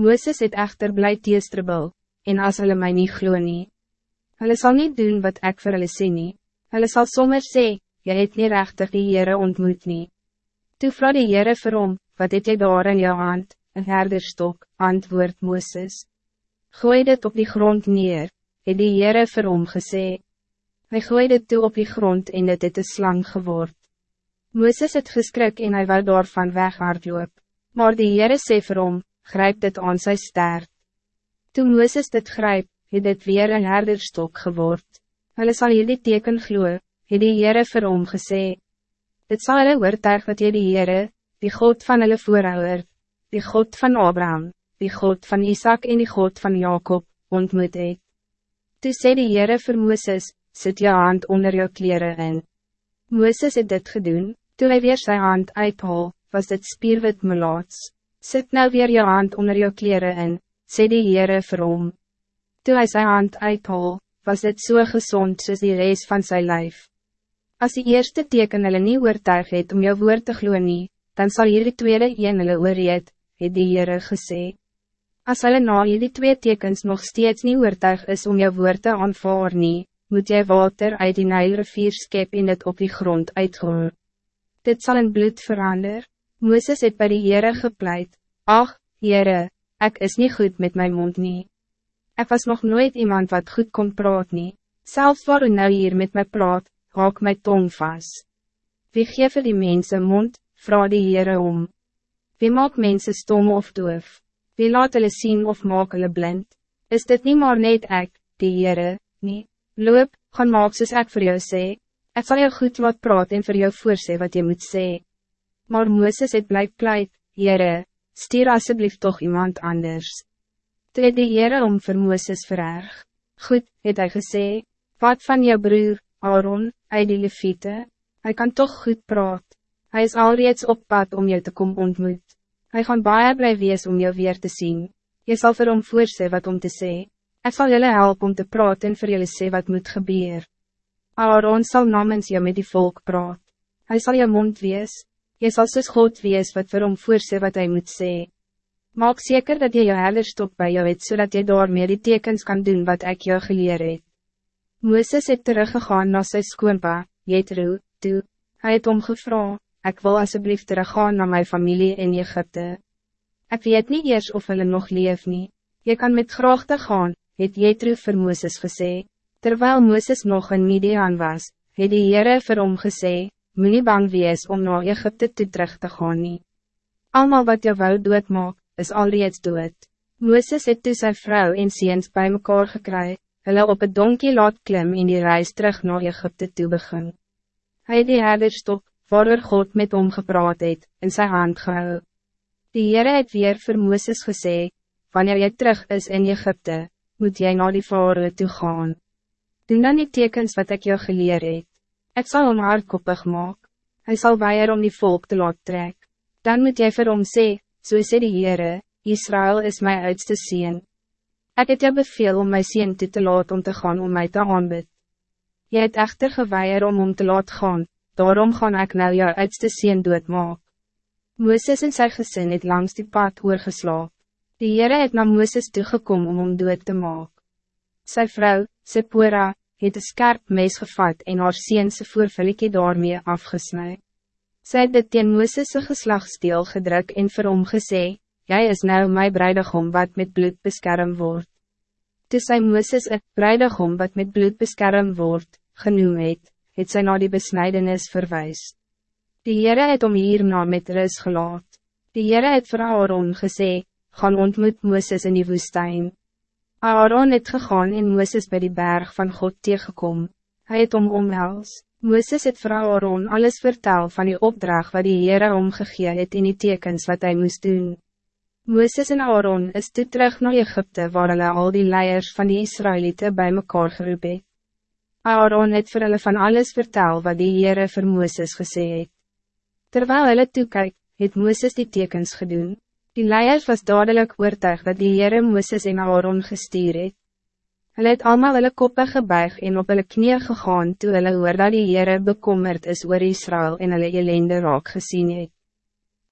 Mooses het echter blij teestribbel, en as hulle my nie glo nie. Hulle sal nie doen wat ek vir hulle sê nie. Hulle sal sommer sê, jy het nie rechtig die Heere ontmoet nie. Toe vraag die Heere vir hom, wat het jy daar in jou hand, een herderstok, antwoord Mooses. Gooi dit op die grond neer, het die Heere vir hom gesê. Hy gooi dit toe op die grond en dit het een slang geword. Mooses het geskrik en hy wou daarvan weghardloop. Maar die Heere sê vir hom, grijp dit aan sy stert. Toen Mooses dit grijp, het dit weer een herderstok geword. Hulle sal hierdie teken glo, het die Heere vir hom gesê. Dit sal hulle oortuig wat jy die Heere, die God van hulle voorhouder, die God van Abraham, die God van Isaac en die God van Jacob, ontmoet het. Toe sê die Heere vir Mooses, sit je hand onder jou kleren in. Mooses het dit gedoen, toe hy weer sy hand uithaal, was dit spierwit melaats. Sit nou weer je hand onder jou kleren in, sê die Heere vir hom. Toe hy sy hand uithaal, was dit so gezond soos die reis van zijn lijf. Als die eerste teken hulle nie oortuig het om jou woord te glo nie, dan zal hier die tweede een hulle oorreed, het die Heere gesê. As hulle na hierdie twee tekens nog steeds nie oortuig is om jou woord te aanvaar nie, moet jy water uit die Nijlrivier skep en het op die grond uitgoor. Dit zal in bloed veranderen. Moeses het by die Heere gepleit, Ach, Heere, ik is niet goed met mijn mond nie. Ek was nog nooit iemand wat goed kon praat nie. Selfs waar u nou hier met my praat, haak my tong vast. Wie geef vir die mense mond, vraag die Heere om. Wie maak mensen stom of doof? Wie laat hulle zien of maak hulle blind? Is dit niet maar net ek, die Heere, nie? Loop, gaan maak soos ek vir jou sê. Ek sal jou goed wat praat en vir jou voorsê wat je moet sê. Maar Mooses het blijk pleit, Heere, stuur alsjeblieft toch iemand anders. Toe het die Heere om vir Mooses vererg. Goed, het hy gesê, wat van jou broer, Aaron, uit die leviete, hy kan toch goed praat. Hij is alreeds op pad om jou te kom ontmoet. Hij gaan baie blij wees om jou weer te zien. Je zal vir hom voorsê wat om te sê. Ek sal julle help om te praten en vir julle sê wat moet gebeuren. Aaron zal namens jou met die volk praat. Hij zal je mond wees. Jy sal soos God wees wat vir hom voorsê wat hij moet sê. Maak zeker dat jy jou helderstop bij jou het, zodat jy daarmee die tekens kan doen wat ik jou geleer het. Mooses het teruggegaan na sy skoonpa, Jethro, toe. Hy het omgevra, ek wil alsjeblieft teruggaan naar mijn familie in Egypte. Ik weet niet eers of hulle nog leef nie. Jy kan met graagte gaan, het Jethro vir Mooses gesê. Terwijl Mooses nog in Midian was, het die Heere vir hom gesê, moet nie bang wees om naar Egypte toe terug te gaan nie. Almal wat jou wou doodmaak, is alreeds dood. Mooses het toe sy vrou en seens bij mekaar gekry, hulle op het donkie laat klim en die reis terug naar Egypte toe begin. Hy het die herderstok, waarover God met hom gepraat het, in sy hand gehou. Die Heere het weer vir Mooses gesê, wanneer jy terug is in Egypte, moet jy naar die vare toe gaan. Doen dan die tekens wat ik jou geleer het. Ik zal hem hardkoppig maak. Hij zal weier om die volk te laat trek. Dan moet jy vir hom sê, so sê die Heere, Israël is mijn oudste sien. Ik het jou beveel om my sien toe te laat om te gaan om mij te aanbid. Jy het echter geweier om om te laat gaan, daarom gaan ik nou jou oudste sien doodmaak. Mooses en sy gesin het langs die pad oorgeslaap. Die Heere het na Mooses toegekom om om dood te maak. Sy vrou, Sephora, het een scherp mes gevat en haar seense voorvullikie daarmee afgesnij. Sy het dit teen Mooses' geslagsteel gedruk en vir hom gesê, Jy is nou my bruidegom wat met bloed beskerm word. Toe sy Mooses een bruidegom wat met bloed beskerm word, genoem het, het sy na die besnijdenis verwijs. Die Heere het om hierna met rus gelaat. Die Heere het vir Aaron gesê, gaan ontmoet Mooses in die woestijn. Aaron het gegaan en Mooses bij die berg van God tegengekom. Hij het om omhels. Mooses het vir Aaron alles vertel van die opdracht wat die Heere omgegee het in die tekens wat hij moest doen. Mooses en Aaron is toe terug naar Egypte waar hulle al die leiers van die Israëlieten bij mekaar geroep het. Aaron het vir hulle van alles vertel wat die Heere vir Mooses gesê het. Terwijl hulle toekyk, het Mooses die tekens gedoen. Die leiers was dadelijk oortuig dat die Heere Mooses en Aaron gestuur het. Hulle het allemaal hulle koppe gebuig en op hulle knie gegaan toe hulle hoor dat die Heere bekommerd is oor Israël en hulle elende raak gesien het.